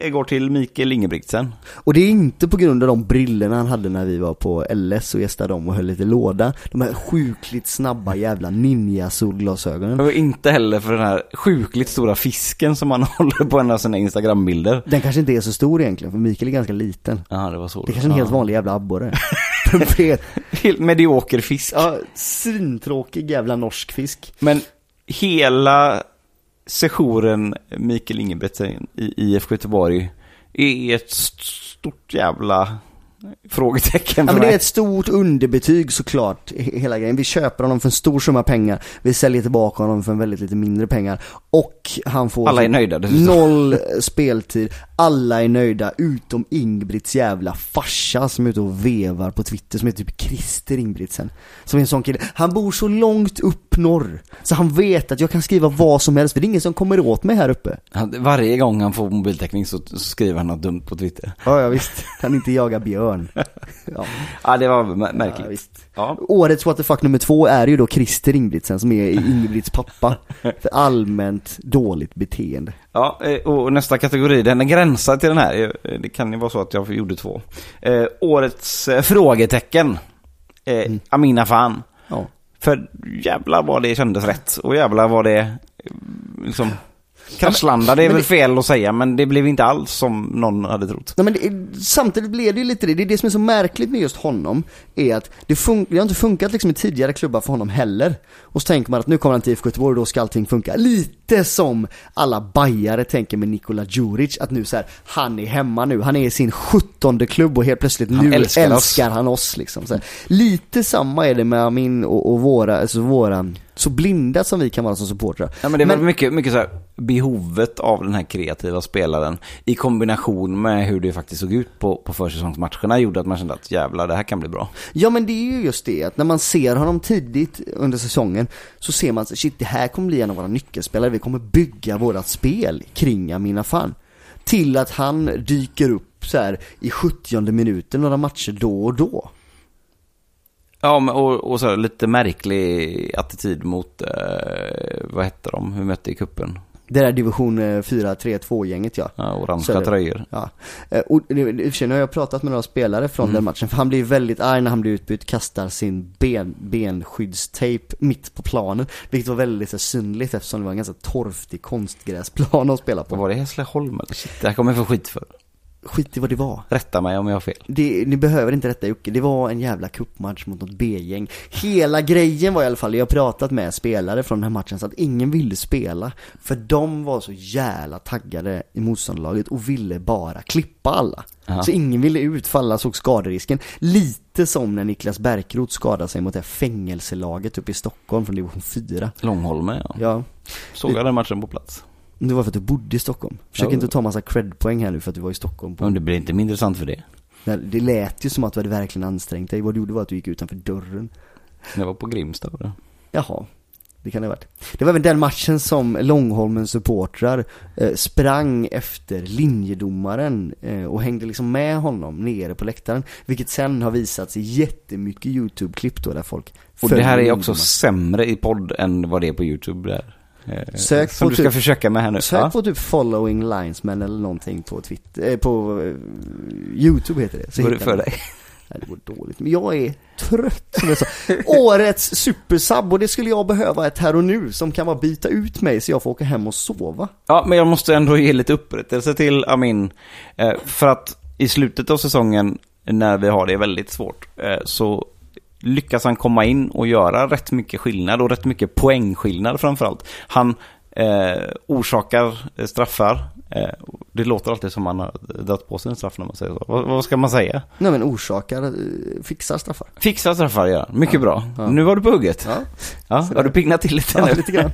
eh, går till Mikael Ingebrigtsen. Och det är inte på grund av de brillorna han hade när vi var på LS och gästade dem och höll lite låda. De här sjukligt snabba jävla ninja-solglasögonen. Och inte heller för den här sjukligt stora fisken som han håller på en av sina Instagram-bilder. Den kanske inte är så stor egentligen, för Mikael är ganska liten. Ja, det var så. Det är kanske är en helt vanlig jävla abborre. Helt medioker fisk. ja, svintråkig jävla norsk fisk. Men hela sessionen Mikael Ingebrigtsen i IFK Göteborg är ett st- stort jävla frågetecken Ja för men det är ett stort underbetyg såklart, he- hela grejen. Vi köper honom för en stor summa pengar, vi säljer tillbaka honom för en väldigt lite mindre pengar. Och han får Alla är nöjda dessutom. noll speltid, alla är nöjda utom Ingbrids jävla farsa som är ute och vevar på Twitter som heter typ Christer Ingbritsen. Som är en sån kille, han bor så långt upp norr, så han vet att jag kan skriva vad som helst för det är ingen som kommer åt mig här uppe. Han, varje gång han får mobiltäckning så, så skriver han något dumt på Twitter. Ja, ja visst, kan inte jaga björn. Ja. Ja, det var mä- märkligt. Ja, visst. Ja. Årets what the fuck nummer två är ju då Christer Ingbritsen som är Ingbrids pappa. För allmänt dåligt beteende. Ja, eh, och nästa kategori, den är gränsad till den här. Eh, Det kan ju vara så att jag gjorde två. Eh, årets frågetecken. Eh, Amina fan. För jävlar vad det kändes rätt. Och jävlar vad det liksom kraschlandade. Det är men väl det- fel att säga, men det blev inte alls som någon hade trott. Nej, men det, samtidigt blev det ju lite det. Det är det som är så märkligt med just honom. Är att det, fun- det har inte funkat liksom i tidigare klubbar för honom heller. Och så tänker man att nu kommer han till IFK Göteborg och då ska allting funka. Lite som alla bajare tänker med Nikola Djuric. Att nu så här, han är hemma nu. Han är i sin sjuttonde klubb och helt plötsligt Han nu älskar älskar, oss. han oss liksom. Lite samma är det med Amin och, och våra, alltså våra, så blinda som vi kan vara som supportrar. Ja, men det var mycket, mycket så här, behovet av den här kreativa spelaren i kombination med hur det faktiskt såg ut på, på försäsongsmatcherna gjorde att man kände att jävlar, det här kan bli bra. Ja men det är ju just det att när man ser honom tidigt under säsongen så ser man så shit det här kommer bli en av våra nyckelspelare, vi kommer bygga vårat spel kring Amina Fan. Till att han dyker upp så här i 70 minuten några matcher då och då. Ja, men, och, och så lite märklig attityd mot, eh, vad hette de, hur mötte i kuppen? Det där division eh, 4-3-2-gänget ja. Ja, orangea tröjor. Ja, Eh, och i och för sig, nu har jag pratat med några spelare från Mm. den matchen, för han blir väldigt arg när han blir utbytt, kastar sin ben, benskyddstejp mitt på planen, vilket var väldigt så, synligt eftersom det var en ganska torftig konstgräsplan att spela Vad på. var det, Hässleholm eller? Shit, det här kommer jag få skit för. Skit i vad det var. Rätta mig om jag har fel. Det, ni behöver inte rätta Jocke, det var en jävla kuppmatch mot något B-gäng. Hela grejen var i alla fall, jag har pratat med spelare från den här matchen så att ingen ville spela. För de var så jävla taggade i motståndarlaget och ville bara klippa alla. Ja. Så ingen ville ut för alla såg skaderisken. Lite som när Niklas Bärkroth skadade sig mot det här fängelselaget uppe i Stockholm från division 4. Långholme, ja. Ja, Såg jag den matchen på plats. Det var för att du bodde i Stockholm. Försök Ja. inte ta massa credpoäng här nu för att du var i Stockholm. På Men det blir inte mindre sant för det. Nej, Det lät ju som att du hade verkligen ansträngt dig. Vad du gjorde var att du gick utanför dörren. Jag var på Grimsta. det. Jaha, det kan det ha varit. Det var även den matchen som Långholmens supportrar eh, sprang efter linjedomaren eh, och hängde liksom med honom nere på läktaren. Vilket sen har visats i jättemycket YouTube-klipp då där folk Och det här är också sämre i podd än vad det är på YouTube där. Eh, Sök Som du ska typ- försöka med här nu. Sök Ja. på typ following linesman eller någonting på Twitter, eh, på eh, YouTube heter det. Så Går det för dig? Nej, det går dåligt. Men jag är trött som jag sa. Årets supersub och det skulle jag behöva ett här och nu som kan bara byta ut mig så jag får åka hem och sova. Ja, men jag måste ändå ge lite upprättelse till Amin. Eh, för att i slutet av säsongen, när vi har det väldigt svårt, så lyckas han komma in och göra rätt mycket skillnad och rätt mycket poängskillnad framförallt. Han Eh, orsakar eh, straffar. Eh, det låter alltid som man har dragit på sig en straff när man säger så. Vad, vad ska man säga? Nej men orsakar, eh, fixar straffar. Fixa straffar ja. Mycket bra. ja. Nu var du på hugget. Ja, Ja, har du pignat till lite ja nu? lite grann.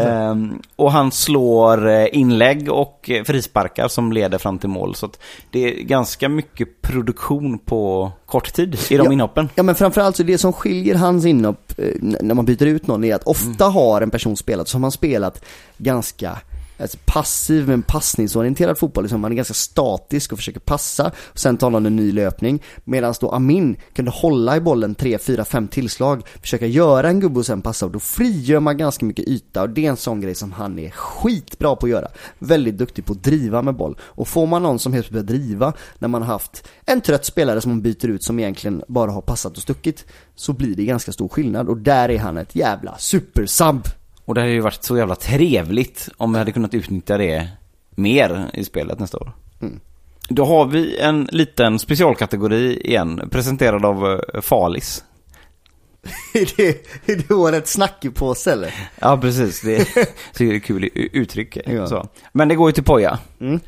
Ehm, och han slår eh, inlägg och eh, frisparkar som leder fram till mål. Så att det är ganska mycket produktion på kort tid i de Ja. inhoppen. Ja men framförallt så det som skiljer hans inhopp eh, när man byter ut någon är att ofta har en person spelat, har man spelat ganska alltså, passiv men passningsorienterad fotboll. Liksom man är ganska statisk och försöker passa och sen tar någon en ny löpning. Medan då Amin kunde hålla i bollen 3, 4, 5 tillslag, försöka göra en gubbe och sen passa och då frigör man ganska mycket yta och det är en sån grej som han är skitbra på att göra. Väldigt duktig på att driva med boll. Och får man någon som helt börjar driva när man har haft en trött spelare som man byter ut som egentligen bara har passat och stuckit så blir det ganska stor skillnad och där är han ett jävla supersub. Och det hade ju varit så jävla trevligt om vi hade kunnat utnyttja det mer i spelet nästa år. Mm. Då har vi en liten specialkategori igen, presenterad av eh, Falis. är, det, är det årets snackepåse eller? Ja, precis. Det så är det kul uttryck. Ja. Men det går ju till Poja. Mm.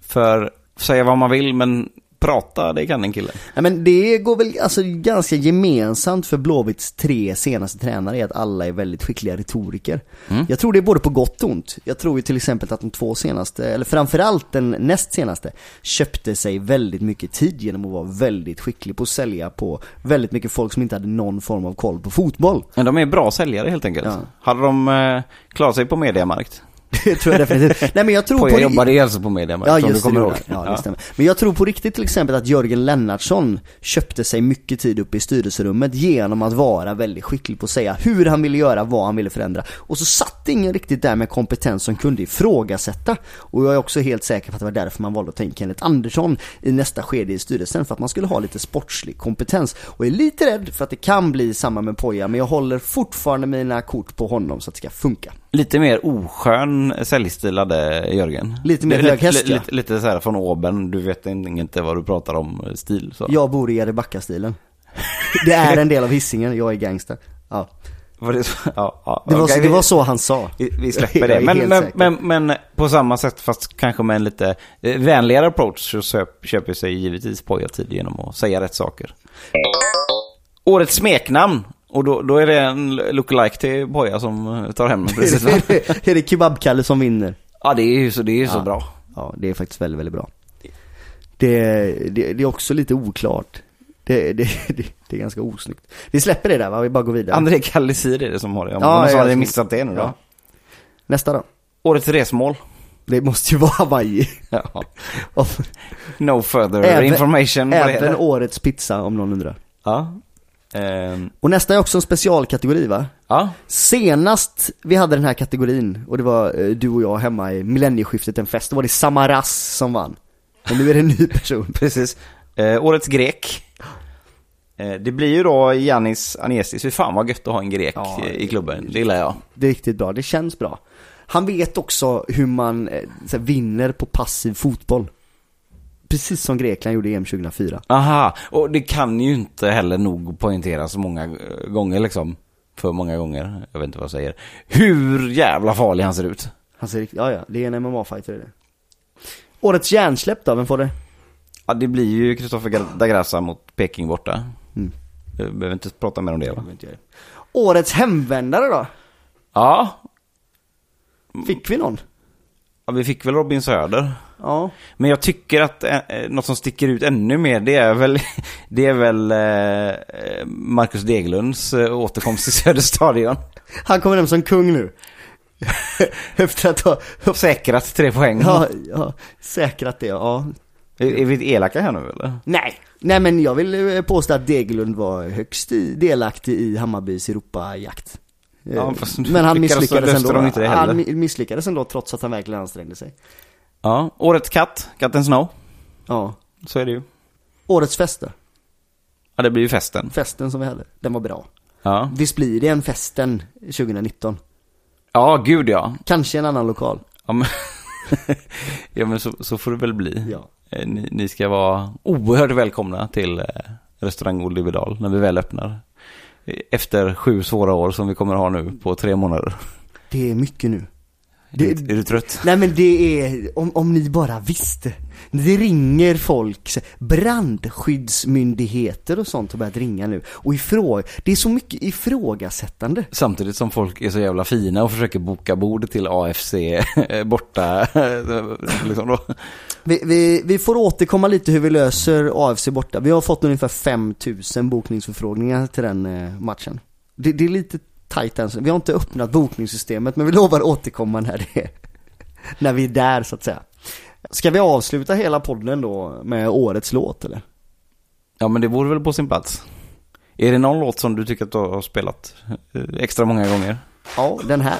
För säga vad man vill, men prata, det kan en kille. Nej men det går väl alltså ganska gemensamt för Blåvitts tre senaste tränare är att alla är väldigt skickliga retoriker. Mm. Jag tror det är både på gott och ont. Jag tror ju till exempel att de två senaste, eller framförallt den näst senaste, köpte sig väldigt mycket tid genom att vara väldigt skicklig på att sälja på väldigt mycket folk som inte hade någon form av koll på fotboll. Men de är bra säljare helt enkelt. Ja. Hade de eh, klarat sig på Mediamarkt? Det tror jag definitivt. Nej men jag tror Poja på... jobbade ju alltså på Mediamarkt, Ja du just det, kommer det ihåg. han. ja, det. Men jag tror på riktigt till exempel att Jörgen Lennartsson köpte sig mycket tid uppe i styrelserummet genom att vara väldigt skicklig på att säga hur han ville göra, vad han ville förändra. Och så satt ingen riktigt där med kompetens som kunde ifrågasätta. Och jag är också helt säker på att det var därför man valde att in Kenneth Andersson i nästa skede i styrelsen, för att man skulle ha lite sportslig kompetens. Och jag är lite rädd för att det kan bli samma med Poja, men jag håller fortfarande mina kort på honom så att det ska funka. Lite mer oskön säljstil hade Jörgen. Lite mer Lite- hög häst, lite, ja. lite, lite så här från oben, du vet inte vad du pratar om eh, stil. Så. Jag bor i Erebacka-stilen. Det är en del av hissingen, jag är gangster. Ja. Var det, så? Ja, ja, Det var, så, det vi- var så han sa. Vi, släpper det. Men, men, men, men på samma sätt, fast kanske med en lite eh, vänligare approach, så köper sig givetvis Poja tid genom att säga rätt saker. Årets smeknamn. Och då, då är det en lookalike till Poja som tar hem precis. va? är, det, Kebabkalle som vinner? Ja, det är ju så, det är ju så Ja. bra. Ja, det är faktiskt väldigt, väldigt bra. Det, det, det är också lite oklart. Det, det, det, det är ganska osnyggt. Vi släpper det där va? Vi bara går vidare. André Kallisir är det som har det. Om Ja, någon som ja, hade missat det nu då. Ja. Nästa då. Årets resmål. Det måste ju vara Hawaii. Ja. No further Även- information. Även årets pizza om någon undrar. Ja. Ehm, Och nästa är också en specialkategori va? ja. Senast vi hade den här kategorin och det var eh, du och jag hemma i millennieskiftet en fest, då var det Samaras som vann. Och nu är det en ny person. Precis. Eh, årets grek. Eh, det blir ju då Giannis Aniesis. Fy fan vad gött att ha en grek Ja, eh, i klubben. Det gillar jag. Det är riktigt bra, det känns bra. Han vet också hur man här, vinner på passiv fotboll. Precis som Grekland gjorde i EM 2004. Aha, och det kan ju inte heller nog poängteras så många eh, gånger liksom. För många gånger, jag vet inte vad jag säger. Hur jävla farlig han ser ut. Han säger riktigt, ja ja, det är en MMA-fighter det. Årets hjärnsläpp då, vem får det? Ja, det blir ju Kristoffer da Grassa mot Peking borta. Mm. Jag behöver inte prata mer om det va? Årets hemvändare då? Ja, Fick vi någon? ja vi fick väl Robin Söder. Ja. Men jag tycker att eh, eh, något som sticker ut ännu mer det är väl, det är väl eh, eh, Marcus Deglunds eh, återkomst till Söderstadion. Han kommer hem som kung nu. Efter att ha, Säkrat tre poäng. ja, ja, säkrat det, ja. Är, är vi elaka här nu eller? Nej. Nej men jag vill eh, påstå att Degerlund var högst i- delaktig i Hammarbys Europajakt. Ja, men han lyckades- misslyckades ändå. han mi- misslyckades ändå trots att han verkligen ansträngde sig. Ja, årets katt, katten Snow. Ja. Så är det ju. Årets fester. Ja, det blir ju festen. Festen som vi hade. Den var bra. Ja, Visst blir det en festen 2019? ja gud ja. Kanske en annan lokal. Ja men, ja, men så, så får det väl bli. Ja. Eh, Ni, ni ska vara oerhört välkomna till eh, restaurang Olivedal när vi väl öppnar. Eh, Efter sju svåra år som vi kommer ha nu på tre månader. Det är mycket nu. Det- är, du, är du trött? Nej men det är, om, om ni bara visste. Det ringer folk, brandskyddsmyndigheter och sånt har börjat ringa nu. Och ifrå, det är så mycket ifrågasättande. Samtidigt som folk är så jävla fina och försöker boka bord till AFC borta. liksom. Vi, vi, vi får återkomma lite hur vi löser AFC borta. Vi har fått ungefär 5000 bokningsförfrågningar till den eh, matchen. Det, det är lite så. Vi har inte öppnat bokningssystemet men vi lovar återkomma när det är, när vi är där så att säga. Ska vi avsluta hela podden då med årets låt eller? Ja men det vore väl på sin plats. Är det någon låt som du tycker att du har spelat eh, extra många gånger? Ja, den här.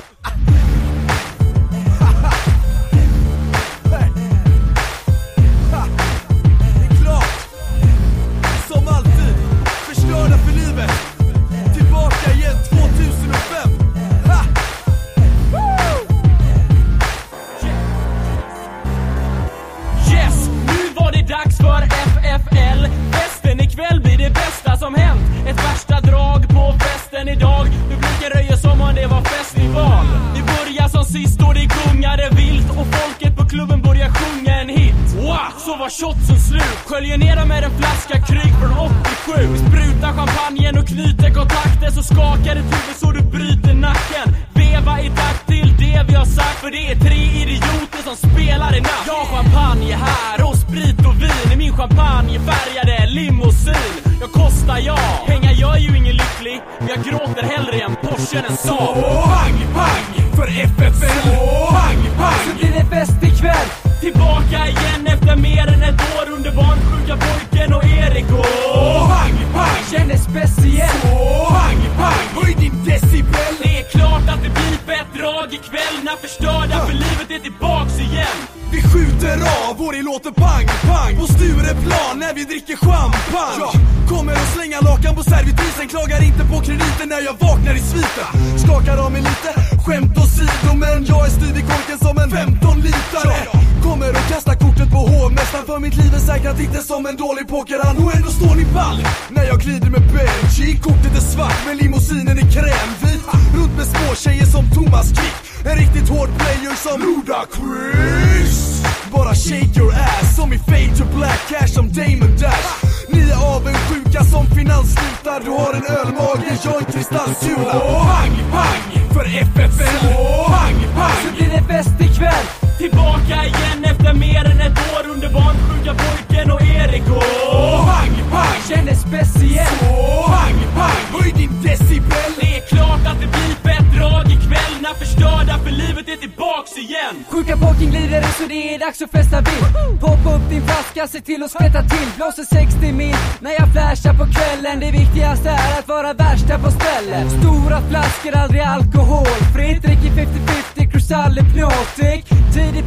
Än idag. Publiken röjer som fan det var festival. Det börjar som sist och det gungade vilt. Och folket på klubben börjar sjunga en hit. Wow, Så var shotsen slut. Sköljer ner dem med en flaska kryg från 87 Vi sprutar champagnen och knyter kontakter Så skakar det till så du bryter nacken. Veva i takt till det vi har sagt. För det är tre idioter som spelar i natt. Jag har champagne här och sprit och vin. I min champagnefärgade limousin. Jag kostar ja, pengar gör ju ingen lycklig. Men jag gråter hellre i en Porsche än en Saab. Pang, pang för FFL Pang, pang. Så blir det fest ikväll. Tillbaka igen efter mer än ett år Under barnsjuka pojken och Erik och Pang, pang. Kändes speciell Pang, pang. Höj din decibel. Det är klart att det blir fett drag ikväll När förstörda för livet är tillbaks igen skjuter av. Och det låter pang, pang. På Stureplan när vi dricker champagne. Jag kommer att slänga lakan på servitrisen. Klagar inte på krediten när jag vaknar i sviten. Skakar av mig lite, skämt åsido Men jag är styv i korken som en 15-litare Kommer att kasta kortet på hovmästaren För mitt liv är säkrat inte som en dålig pokerhand. Och ändå står ni pall när jag glider med Benji Kortet är svart men limousinen är krämvit. Runt med små tjejer som Thomas Quick. En riktigt hård player som Ludacris Bara shake your ass som i Fade to Black Cash som Damon Dash. Ni är avundsjuka som finansslutar Du har en ölmage, jag en kristallkula. Pang, pang för FFL Pang, pang. Så blir det fest ikväll. Tillbaka igen efter mer än ett år Under barnsjuka pojken och Erik. Och Pang, pang. Kändes speciell Pang, pang. Höj din decibel. Det är klart att det blir fett drag ikväll när förstörda för livet är tillbaks igen. Sjuka pojken glider så det är dags att festa vilt. Poppa upp din flaska, se till att skvätta till. Blåser 60 mil när jag flashar på kvällen. Det viktigaste är att vara värsta på stället. Stora flaskor, aldrig alkohol. Fritt Dricker 50-50, Cruzal Hypnotic Tidig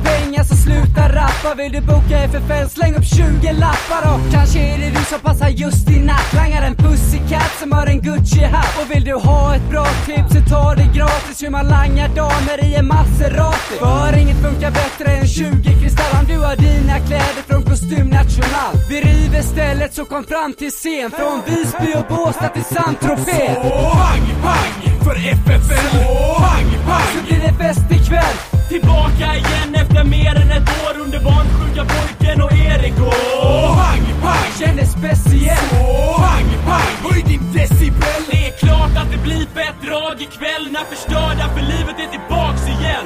så rappa Vill du boka FFL, släng upp 20 lappar Och kanske är det du som passar just i natt. Langar en pussycat som har en Gucci-hatt. Och vill du ha ett bra tips så ta det gratis. Hur man langar damer i en Maserati. För inget funkar bättre än 20 kristall Om du har dina kläder från Kostym National Vi river stället så kom fram till scen. Från Visby och Båstad till Saint-Tropez. Pang, pang för FFL Pang, pang Så blir det fest ikväll Tillbaka igen efter mer än ett år Under barnsjuka pojken och Erik. Och Pang, pang. Kändes speciell Pang, pang. Höj din decibel. Det är klart att det blir fett drag ikväll När förstörda för livet är tillbaks igen